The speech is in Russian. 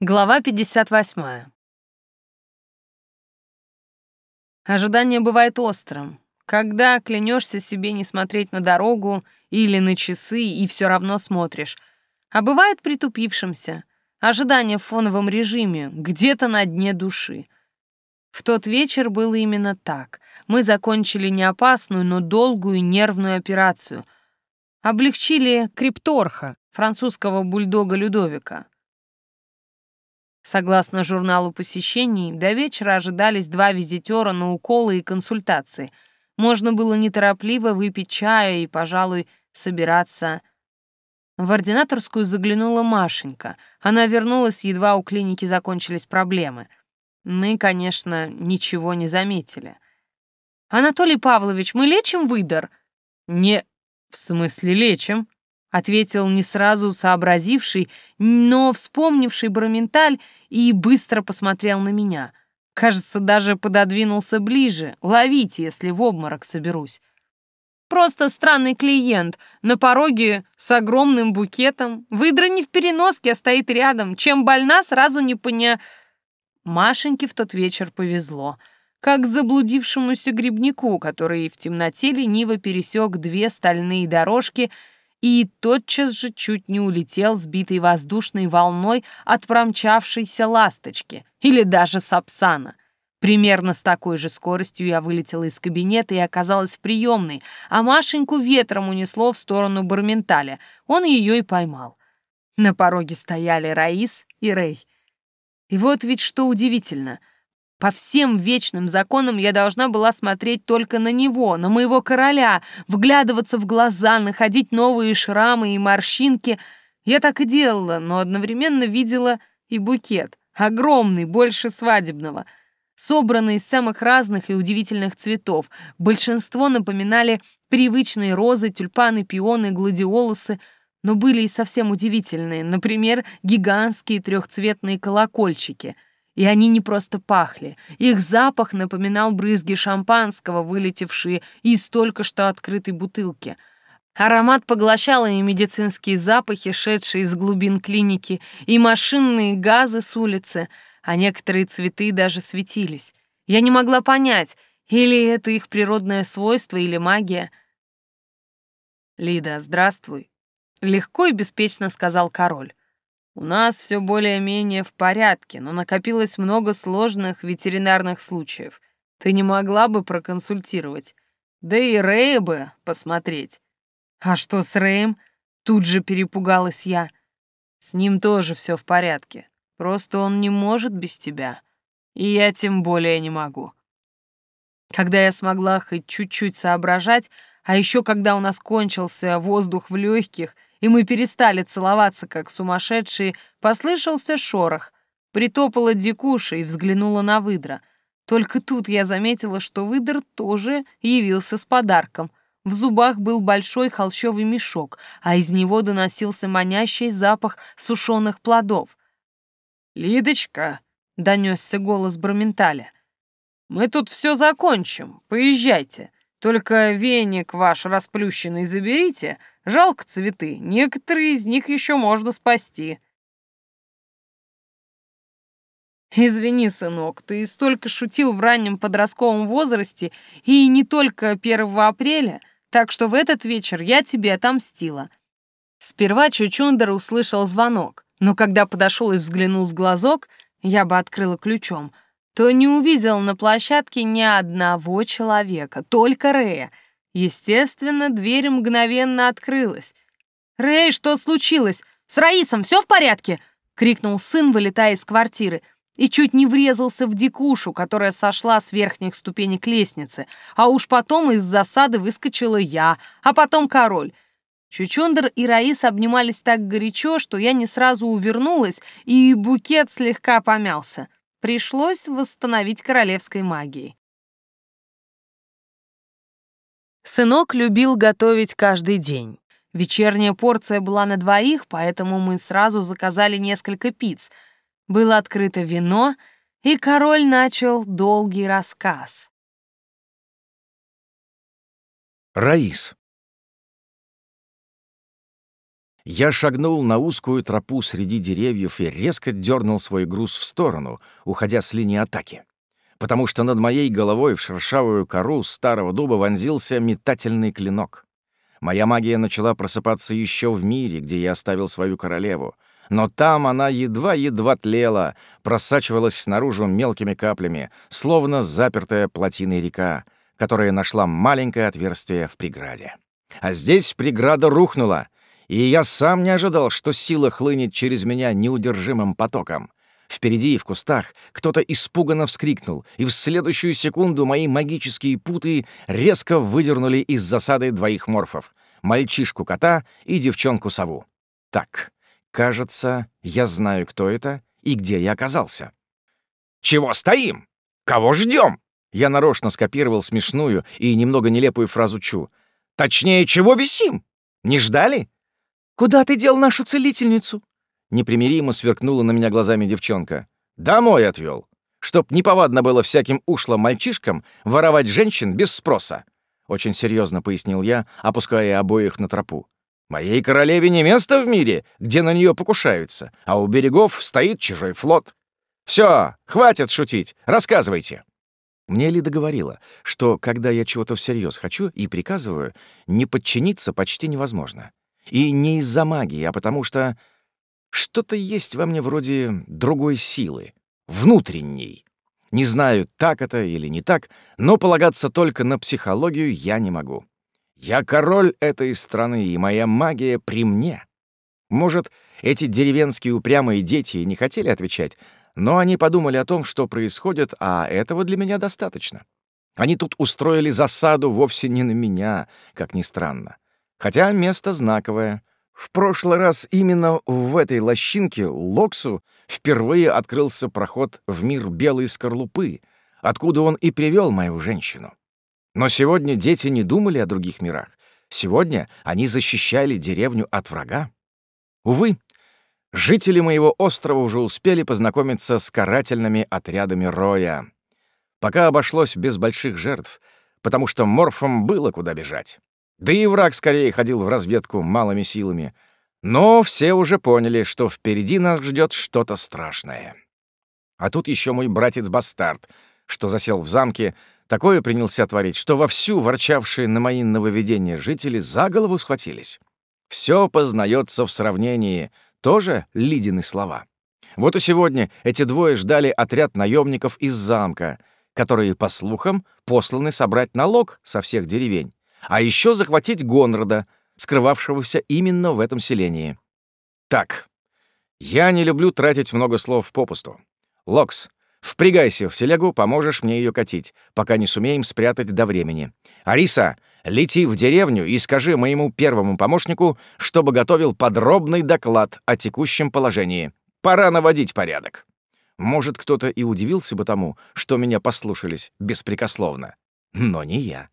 Глава 58. Ожидание бывает острым. Когда клянешься себе не смотреть на дорогу или на часы и все равно смотришь. А бывает притупившимся. Ожидание в фоновом режиме, где-то на дне души. В тот вечер было именно так. Мы закончили не опасную, но долгую нервную операцию. Облегчили крипторха, французского бульдога Людовика. Согласно журналу посещений, до вечера ожидались два визитера на уколы и консультации. Можно было неторопливо выпить чая и, пожалуй, собираться. В ординаторскую заглянула Машенька. Она вернулась, едва у клиники закончились проблемы. Мы, конечно, ничего не заметили. «Анатолий Павлович, мы лечим выдор?» «Не... в смысле лечим?» — ответил не сразу сообразивший, но вспомнивший Бараменталь и быстро посмотрел на меня. Кажется, даже пододвинулся ближе, ловить, если в обморок соберусь. Просто странный клиент, на пороге с огромным букетом, выдра не в переноске, а стоит рядом, чем больна, сразу не поня... Машеньке в тот вечер повезло, как заблудившемуся грибнику, который в темноте лениво пересек две стальные дорожки — и тотчас же чуть не улетел сбитой воздушной волной от промчавшейся ласточки или даже сапсана. Примерно с такой же скоростью я вылетела из кабинета и оказалась в приемной, а Машеньку ветром унесло в сторону Барменталя. Он ее и поймал. На пороге стояли Раис и Рэй. И вот ведь что удивительно — по всем вечным законам я должна была смотреть только на него, на моего короля, вглядываться в глаза, находить новые шрамы и морщинки. Я так и делала, но одновременно видела и букет, огромный, больше свадебного, собранный из самых разных и удивительных цветов. Большинство напоминали привычные розы, тюльпаны, пионы, гладиолусы, но были и совсем удивительные, например, гигантские трехцветные колокольчики — и они не просто пахли. Их запах напоминал брызги шампанского, вылетевшие из только что открытой бутылки. Аромат поглощал и медицинские запахи, шедшие из глубин клиники, и машинные газы с улицы, а некоторые цветы даже светились. Я не могла понять, или это их природное свойство, или магия. «Лида, здравствуй», — легко и беспечно сказал король. У нас все более-менее в порядке, но накопилось много сложных ветеринарных случаев. Ты не могла бы проконсультировать? Да и Рэя бы посмотреть. А что с Рэем? Тут же перепугалась я. С ним тоже все в порядке. Просто он не может без тебя. И я тем более не могу. Когда я смогла хоть чуть-чуть соображать, а еще когда у нас кончился воздух в легких — и мы перестали целоваться, как сумасшедшие, послышался шорох. Притопала дикуша и взглянула на выдра. Только тут я заметила, что выдр тоже явился с подарком. В зубах был большой холщовый мешок, а из него доносился манящий запах сушеных плодов. «Лидочка!» — донесся голос Браменталя. «Мы тут все закончим, поезжайте. Только веник ваш расплющенный заберите, жалко цветы, некоторые из них еще можно спасти». «Извини, сынок, ты столько шутил в раннем подростковом возрасте и не только 1 апреля, так что в этот вечер я тебе отомстила». Сперва Чучундер услышал звонок, но когда подошел и взглянул в глазок, я бы открыла ключом — то не увидел на площадке ни одного человека, только Рэя. Естественно, дверь мгновенно открылась. «Рэй, что случилось? С Раисом все в порядке?» — крикнул сын, вылетая из квартиры, и чуть не врезался в дикушу, которая сошла с верхних ступенек лестницы, а уж потом из засады выскочила я, а потом король. Чучундер и Раис обнимались так горячо, что я не сразу увернулась, и букет слегка помялся. Пришлось восстановить королевской магией. Сынок любил готовить каждый день. Вечерняя порция была на двоих, поэтому мы сразу заказали несколько пиц. Было открыто вино, и король начал долгий рассказ. Раис. Я шагнул на узкую тропу среди деревьев и резко дернул свой груз в сторону, уходя с линии атаки. Потому что над моей головой в шершавую кору старого дуба вонзился метательный клинок. Моя магия начала просыпаться еще в мире, где я оставил свою королеву. Но там она едва-едва тлела, просачивалась снаружи мелкими каплями, словно запертая плотиной река, которая нашла маленькое отверстие в преграде. А здесь преграда рухнула, и я сам не ожидал, что сила хлынет через меня неудержимым потоком. Впереди в кустах кто-то испуганно вскрикнул, и в следующую секунду мои магические путы резко выдернули из засады двоих морфов — мальчишку-кота и девчонку-сову. Так, кажется, я знаю, кто это и где я оказался. «Чего стоим? Кого ждем? Я нарочно скопировал смешную и немного нелепую фразу Чу. «Точнее, чего висим? Не ждали?» «Куда ты дел нашу целительницу?» Непримиримо сверкнула на меня глазами девчонка. «Домой отвел, чтоб неповадно было всяким ушлым мальчишкам воровать женщин без спроса», — очень серьезно пояснил я, опуская обоих на тропу. «Моей королеве не место в мире, где на нее покушаются, а у берегов стоит чужой флот. Все, хватит шутить, рассказывайте». Мне Лида говорила, что когда я чего-то всерьез хочу и приказываю, не подчиниться почти невозможно. И не из-за магии, а потому что что-то есть во мне вроде другой силы, внутренней. Не знаю, так это или не так, но полагаться только на психологию я не могу. Я король этой страны, и моя магия при мне. Может, эти деревенские упрямые дети не хотели отвечать, но они подумали о том, что происходит, а этого для меня достаточно. Они тут устроили засаду вовсе не на меня, как ни странно. Хотя место знаковое. В прошлый раз именно в этой лощинке Локсу впервые открылся проход в мир белой скорлупы, откуда он и привел мою женщину. Но сегодня дети не думали о других мирах. Сегодня они защищали деревню от врага. Увы, жители моего острова уже успели познакомиться с карательными отрядами Роя. Пока обошлось без больших жертв, потому что морфам было куда бежать. Да и враг скорее ходил в разведку малыми силами. Но все уже поняли, что впереди нас ждет что-то страшное. А тут еще мой братец-бастард, что засел в замке, такое принялся творить, что вовсю ворчавшие на мои нововведения жители за голову схватились. Все познается в сравнении, тоже Лидины слова. Вот и сегодня эти двое ждали отряд наемников из замка, которые, по слухам, посланы собрать налог со всех деревень а еще захватить Гонрада, скрывавшегося именно в этом селении. Так, я не люблю тратить много слов попусту. Локс, впрягайся в телегу, поможешь мне ее катить, пока не сумеем спрятать до времени. Ариса, лети в деревню и скажи моему первому помощнику, чтобы готовил подробный доклад о текущем положении. Пора наводить порядок. Может, кто-то и удивился бы тому, что меня послушались беспрекословно. Но не я.